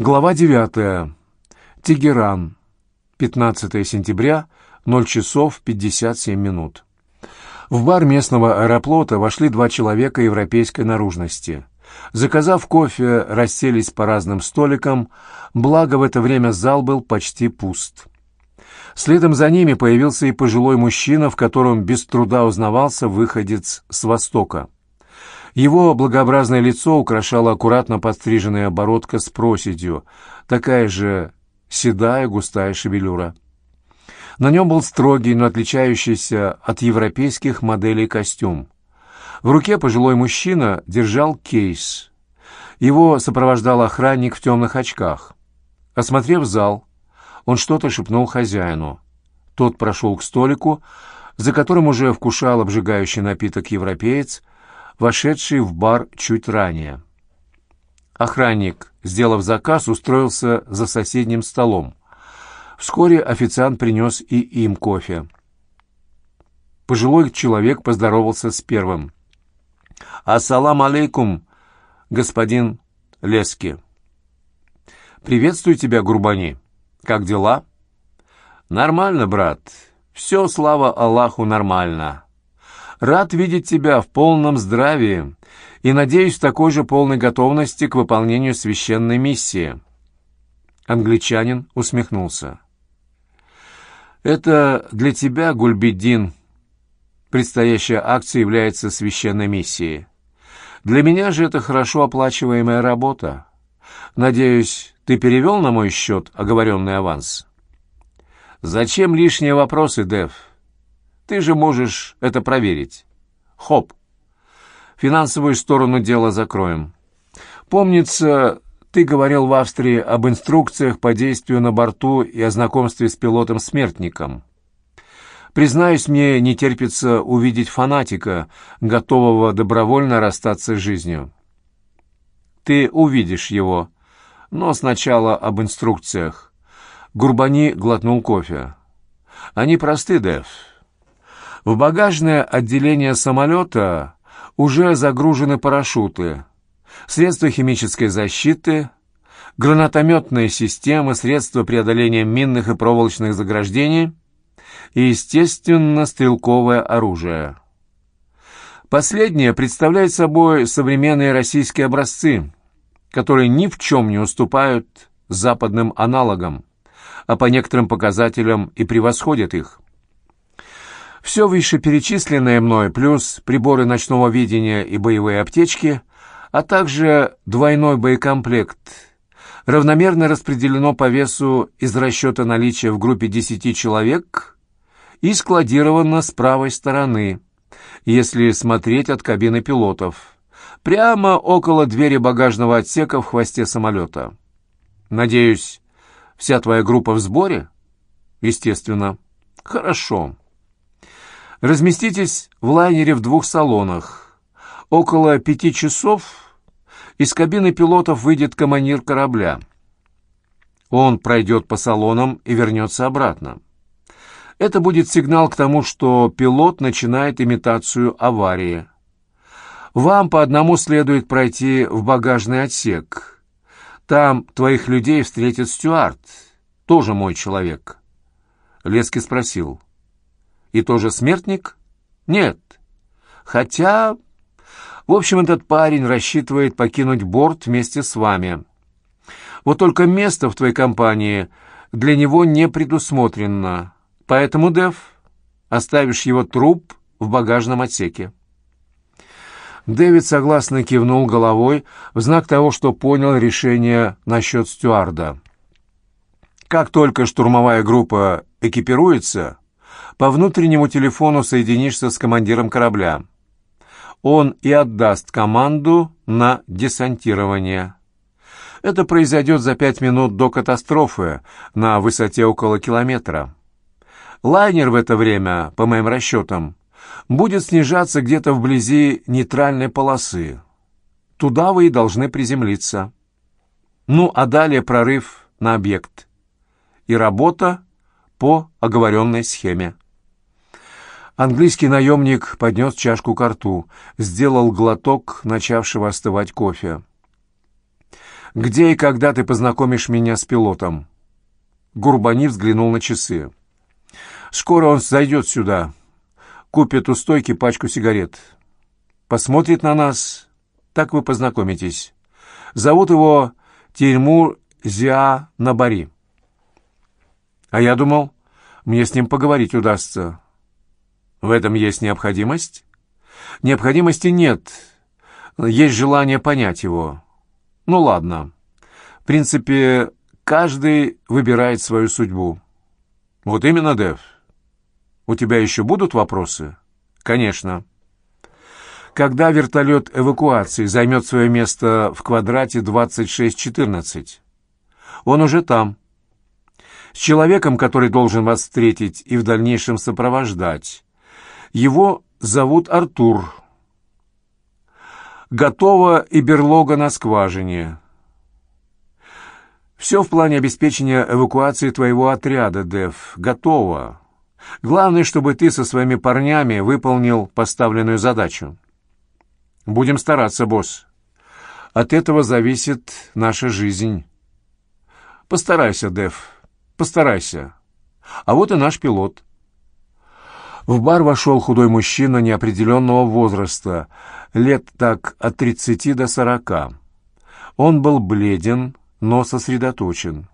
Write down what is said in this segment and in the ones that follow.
Глава 9. Тегеран. 15 сентября, 0 часов 57 минут. В бар местного аэроплота вошли два человека европейской наружности. Заказав кофе, расселись по разным столикам, благо в это время зал был почти пуст. Следом за ними появился и пожилой мужчина, в котором без труда узнавался выходец с Востока. Его благообразное лицо украшала аккуратно подстриженная оборотка с проседью, такая же седая густая шевелюра. На нем был строгий, но отличающийся от европейских моделей костюм. В руке пожилой мужчина держал кейс. Его сопровождал охранник в темных очках. Осмотрев зал, он что-то шепнул хозяину. Тот прошел к столику, за которым уже вкушал обжигающий напиток европеец, вошедший в бар чуть ранее. Охранник, сделав заказ, устроился за соседним столом. Вскоре официант принес и им кофе. Пожилой человек поздоровался с первым. «Ассалам алейкум, господин Лески». «Приветствую тебя, Гурбани. Как дела?» «Нормально, брат. Все, слава Аллаху, нормально. Рад видеть тебя в полном здравии и надеюсь в такой же полной готовности к выполнению священной миссии». Англичанин усмехнулся. Это для тебя, Гульбеддин, предстоящая акция является священной миссией. Для меня же это хорошо оплачиваемая работа. Надеюсь, ты перевел на мой счет оговоренный аванс? Зачем лишние вопросы, Дэв? Ты же можешь это проверить. Хоп. Финансовую сторону дела закроем. Помнится, ты говорил в Австрии об инструкциях по действию на борту и о знакомстве с пилотом-смертником. Признаюсь, мне не терпится увидеть фанатика, готового добровольно расстаться с жизнью. Ты увидишь его, но сначала об инструкциях. Гурбани глотнул кофе. Они просты, Дэв. В багажное отделение самолета уже загружены парашюты — средства химической защиты, гранатометные системы, средства преодоления минных и проволочных заграждений и, естественно, стрелковое оружие. Последнее представляет собой современные российские образцы, которые ни в чем не уступают западным аналогам, а по некоторым показателям и превосходят их. Все вышеперечисленное мной, плюс приборы ночного видения и боевые аптечки, а также двойной боекомплект, равномерно распределено по весу из расчета наличия в группе 10 человек и складировано с правой стороны, если смотреть от кабины пилотов, прямо около двери багажного отсека в хвосте самолета. Надеюсь, вся твоя группа в сборе? Естественно. Хорошо. Разместитесь в лайнере в двух салонах – Около пяти часов из кабины пилотов выйдет командир корабля. Он пройдет по салонам и вернется обратно. Это будет сигнал к тому, что пилот начинает имитацию аварии. Вам по одному следует пройти в багажный отсек. Там твоих людей встретит стюард, тоже мой человек. Лески спросил. И тоже смертник? Нет. Хотя в общем, этот парень рассчитывает покинуть борт вместе с вами. Вот только место в твоей компании для него не предусмотрено. Поэтому, Дэв, оставишь его труп в багажном отсеке. Дэвид согласно кивнул головой в знак того, что понял решение насчет стюарда. Как только штурмовая группа экипируется, по внутреннему телефону соединишься с командиром корабля он и отдаст команду на десантирование. Это произойдет за пять минут до катастрофы на высоте около километра. Лайнер в это время, по моим расчетам, будет снижаться где-то вблизи нейтральной полосы. Туда вы и должны приземлиться. Ну, а далее прорыв на объект. И работа по оговоренной схеме. Английский наемник поднес чашку к рту, сделал глоток начавшего остывать кофе. Где и когда ты познакомишь меня с пилотом?» Гурбани взглянул на часы. «Скоро он зайдет сюда, купит у стойки пачку сигарет. Посмотрит на нас, так вы познакомитесь. Зовут его Тельмур Зиа Набари. А я думал, мне с ним поговорить удастся. В этом есть необходимость? Необходимости нет. Есть желание понять его. Ну ладно. В принципе, каждый выбирает свою судьбу. Вот именно, Дэв. У тебя еще будут вопросы? Конечно. Когда вертолет эвакуации займет свое место в квадрате 2614? Он уже там. С человеком, который должен вас встретить и в дальнейшем сопровождать. Его зовут Артур. Готова и берлога на скважине. Все в плане обеспечения эвакуации твоего отряда, Дев. Готово. Главное, чтобы ты со своими парнями выполнил поставленную задачу. Будем стараться, босс. От этого зависит наша жизнь. Постарайся, Дев, постарайся. А вот и наш пилот. В бар вошел худой мужчина неопределенного возраста, лет так от тридцати до сорока. Он был бледен, но сосредоточен.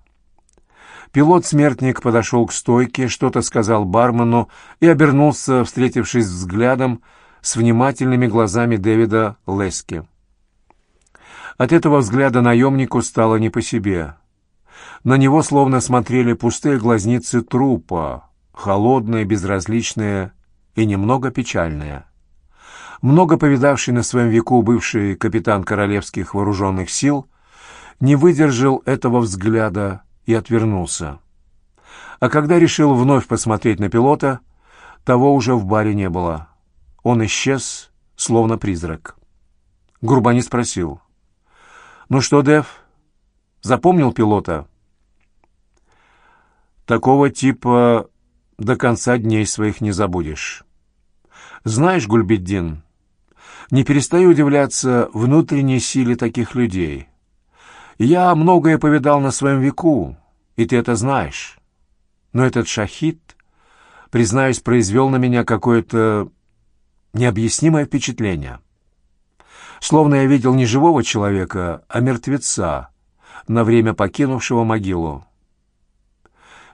Пилот-смертник подошел к стойке, что-то сказал бармену и обернулся, встретившись взглядом с внимательными глазами Дэвида Лески. От этого взгляда наемнику стало не по себе. На него словно смотрели пустые глазницы трупа, холодные, безразличные и немного печальные. Много повидавший на своем веку бывший капитан Королевских вооруженных сил не выдержал этого взгляда и отвернулся. А когда решил вновь посмотреть на пилота, того уже в баре не было. Он исчез, словно призрак. Гурбани спросил. «Ну что, Дэв, запомнил пилота?» «Такого типа до конца дней своих не забудешь. Знаешь, Гульбеддин, не перестаю удивляться внутренней силе таких людей». Я многое повидал на своем веку, и ты это знаешь. Но этот шахид, признаюсь, произвел на меня какое-то необъяснимое впечатление. Словно я видел не живого человека, а мертвеца, на время покинувшего могилу.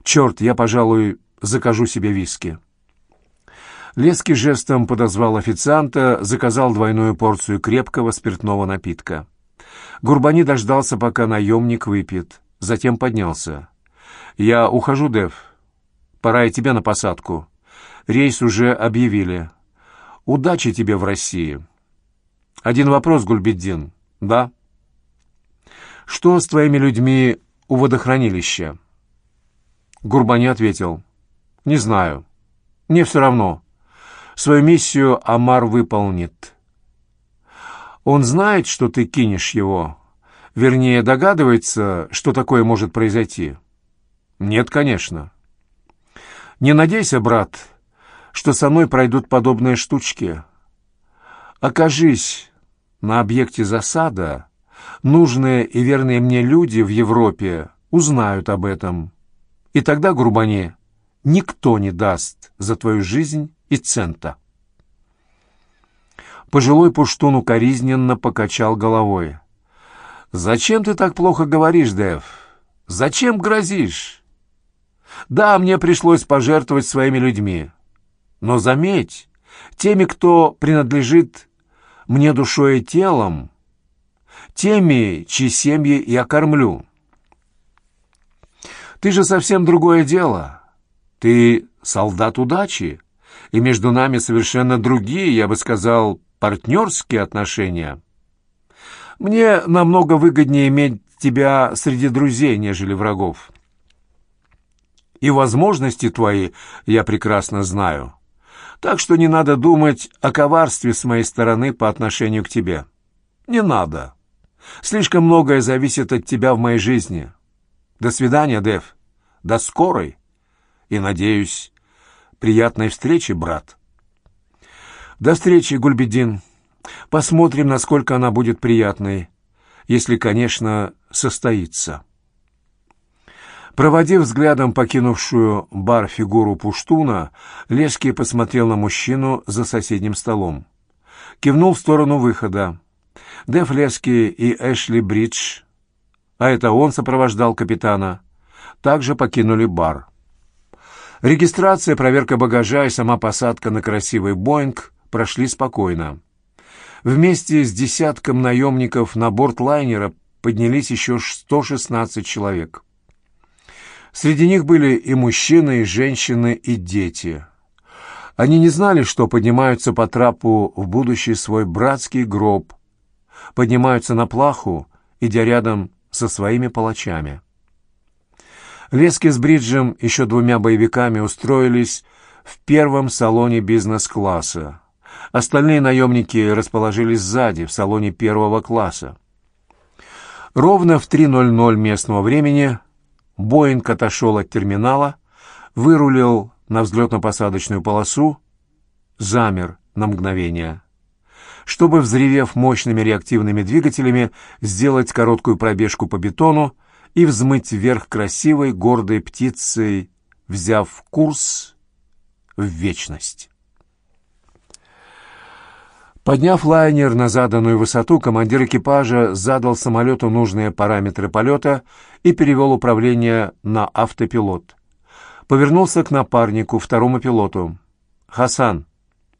Черт, я, пожалуй, закажу себе виски. Леский жестом подозвал официанта, заказал двойную порцию крепкого спиртного напитка. Гурбани дождался, пока наемник выпьет. Затем поднялся. «Я ухожу, Дев. Пора и тебе на посадку. Рейс уже объявили. Удачи тебе в России». «Один вопрос, Гульбеддин». «Да». «Что с твоими людьми у водохранилища?» Гурбани ответил. «Не знаю. Мне все равно. Свою миссию Амар выполнит». Он знает, что ты кинешь его? Вернее, догадывается, что такое может произойти? Нет, конечно. Не надейся, брат, что со мной пройдут подобные штучки. Окажись на объекте засада, нужные и верные мне люди в Европе узнают об этом. И тогда, Грубане, никто не даст за твою жизнь и цента. Пожилой пуштун укоризненно покачал головой. «Зачем ты так плохо говоришь, Дэв? Зачем грозишь? Да, мне пришлось пожертвовать своими людьми. Но заметь, теми, кто принадлежит мне душой и телом, теми, чьи семьи я кормлю. Ты же совсем другое дело. Ты солдат удачи, и между нами совершенно другие, я бы сказал, партнерские отношения. Мне намного выгоднее иметь тебя среди друзей, нежели врагов. И возможности твои я прекрасно знаю. Так что не надо думать о коварстве с моей стороны по отношению к тебе. Не надо. Слишком многое зависит от тебя в моей жизни. До свидания, Дэв. До скорой. И, надеюсь, приятной встречи, брат. До встречи, Гульбедин. Посмотрим, насколько она будет приятной. если, конечно, состоится. Проводив взглядом покинувшую бар фигуру Пуштуна, Лески посмотрел на мужчину за соседним столом. Кивнул в сторону выхода. Деф Лески и Эшли Бридж, а это он сопровождал капитана, также покинули бар. Регистрация, проверка багажа и сама посадка на красивый «Боинг» прошли спокойно. Вместе с десятком наемников на борт лайнера поднялись еще 116 человек. Среди них были и мужчины, и женщины, и дети. Они не знали, что поднимаются по трапу в будущий свой братский гроб, поднимаются на плаху, идя рядом со своими палачами. Лески с Бриджем еще двумя боевиками устроились в первом салоне бизнес-класса. Остальные наемники расположились сзади, в салоне первого класса. Ровно в 3.00 местного времени Боинг отошел от терминала, вырулил на взлетно-посадочную полосу, замер на мгновение, чтобы, взревев мощными реактивными двигателями, сделать короткую пробежку по бетону и взмыть вверх красивой, гордой птицей, взяв курс в вечность. Подняв лайнер на заданную высоту, командир экипажа задал самолету нужные параметры полета и перевел управление на автопилот. Повернулся к напарнику, второму пилоту. «Хасан,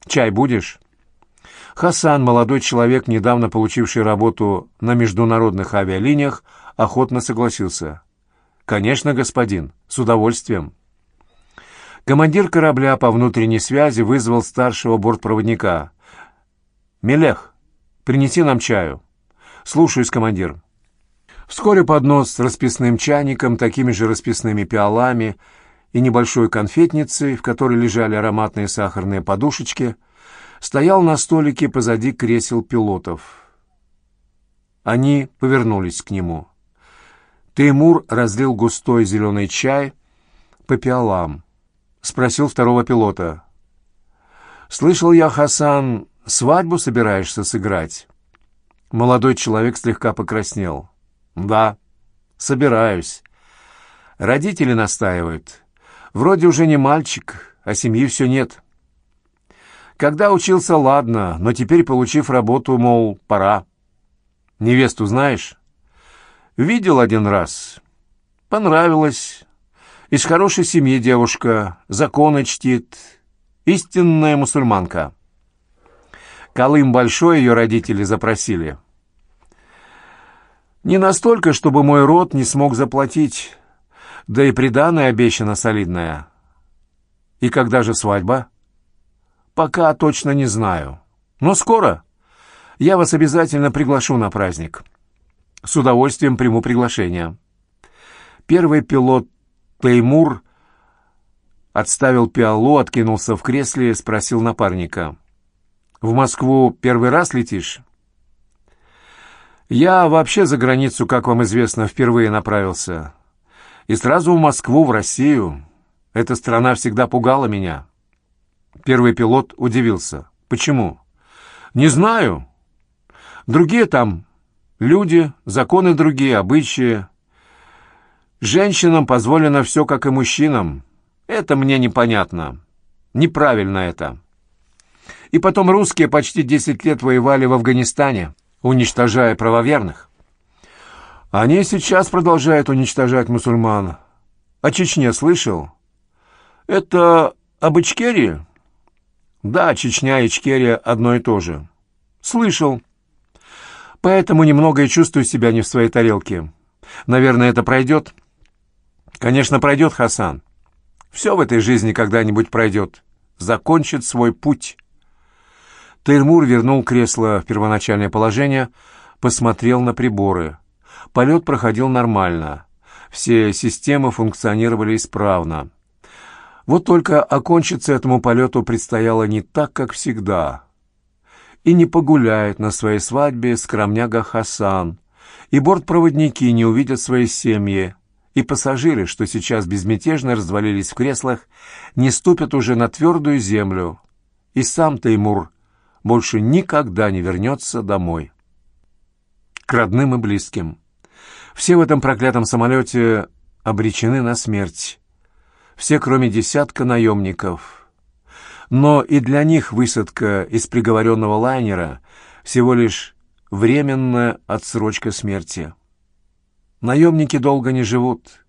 чай будешь?» Хасан, молодой человек, недавно получивший работу на международных авиалиниях, охотно согласился. «Конечно, господин, с удовольствием». Командир корабля по внутренней связи вызвал старшего бортпроводника – «Мелех, принеси нам чаю». «Слушаюсь, командир». Вскоре поднос с расписным чайником, такими же расписными пиалами и небольшой конфетницей, в которой лежали ароматные сахарные подушечки, стоял на столике позади кресел пилотов. Они повернулись к нему. Теймур разлил густой зеленый чай по пиалам. Спросил второго пилота. «Слышал я, Хасан, свадьбу собираешься сыграть?» Молодой человек слегка покраснел. «Да, собираюсь. Родители настаивают. Вроде уже не мальчик, а семьи все нет. Когда учился, ладно, но теперь, получив работу, мол, пора. Невесту знаешь?» «Видел один раз. Понравилось. Из хорошей семьи девушка, законы чтит, истинная мусульманка». Колым большой ее родители запросили. Не настолько, чтобы мой род не смог заплатить, да и приданое обещано солидное. И когда же свадьба? Пока точно не знаю. Но скоро. Я вас обязательно приглашу на праздник. С удовольствием приму приглашение. Первый пилот Теймур отставил пиалу, откинулся в кресле и спросил напарника — в Москву первый раз летишь? Я вообще за границу, как вам известно, впервые направился. И сразу в Москву, в Россию. Эта страна всегда пугала меня. Первый пилот удивился. Почему? Не знаю. Другие там люди, законы другие, обычаи. Женщинам позволено все, как и мужчинам. Это мне непонятно. Неправильно это. И потом русские почти 10 лет воевали в Афганистане, уничтожая правоверных. Они сейчас продолжают уничтожать мусульман. О Чечне слышал? Это об Ичкерии? Да, Чечня и Ичкерия одно и то же. Слышал. Поэтому немного и чувствую себя не в своей тарелке. Наверное, это пройдет? Конечно, пройдет, Хасан. Все в этой жизни когда-нибудь пройдет. Закончит свой путь. Теймур вернул кресло в первоначальное положение, посмотрел на приборы. Полет проходил нормально. Все системы функционировали исправно. Вот только окончиться этому полету предстояло не так, как всегда. И не погуляет на своей свадьбе скромняга Хасан, и бортпроводники не увидят свои семьи, и пассажиры, что сейчас безмятежно развалились в креслах, не ступят уже на твердую землю. И сам Теймур больше никогда не вернется домой. к родным и близким. Все в этом проклятом самолете обречены на смерть. Все, кроме десятка наемников. Но и для них высадка из приговоренного лайнера всего лишь временная отсрочка смерти. Наемники долго не живут.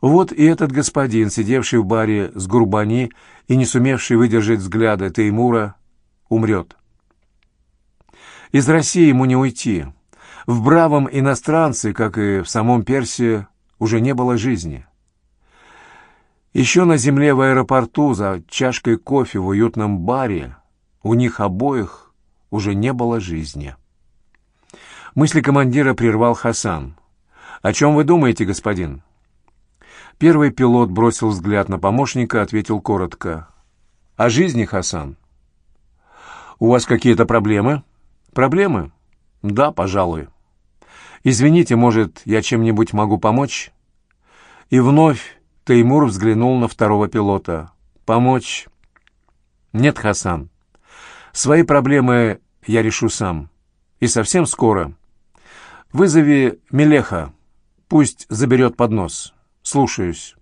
Вот и этот господин, сидевший в баре с Гурбани и не сумевший выдержать взгляда Теймура, умрет. Из России ему не уйти. В бравом иностранце, как и в самом Персии, уже не было жизни. Еще на земле в аэропорту за чашкой кофе в уютном баре у них обоих уже не было жизни. Мысли командира прервал Хасан. «О чем вы думаете, господин?» Первый пилот бросил взгляд на помощника, ответил коротко. «О жизни, Хасан». «У вас какие-то проблемы?» «Проблемы?» «Да, пожалуй». «Извините, может, я чем-нибудь могу помочь?» И вновь Теймур взглянул на второго пилота. «Помочь?» «Нет, Хасан. Свои проблемы я решу сам. И совсем скоро. Вызови Мелеха. Пусть заберет поднос. Слушаюсь».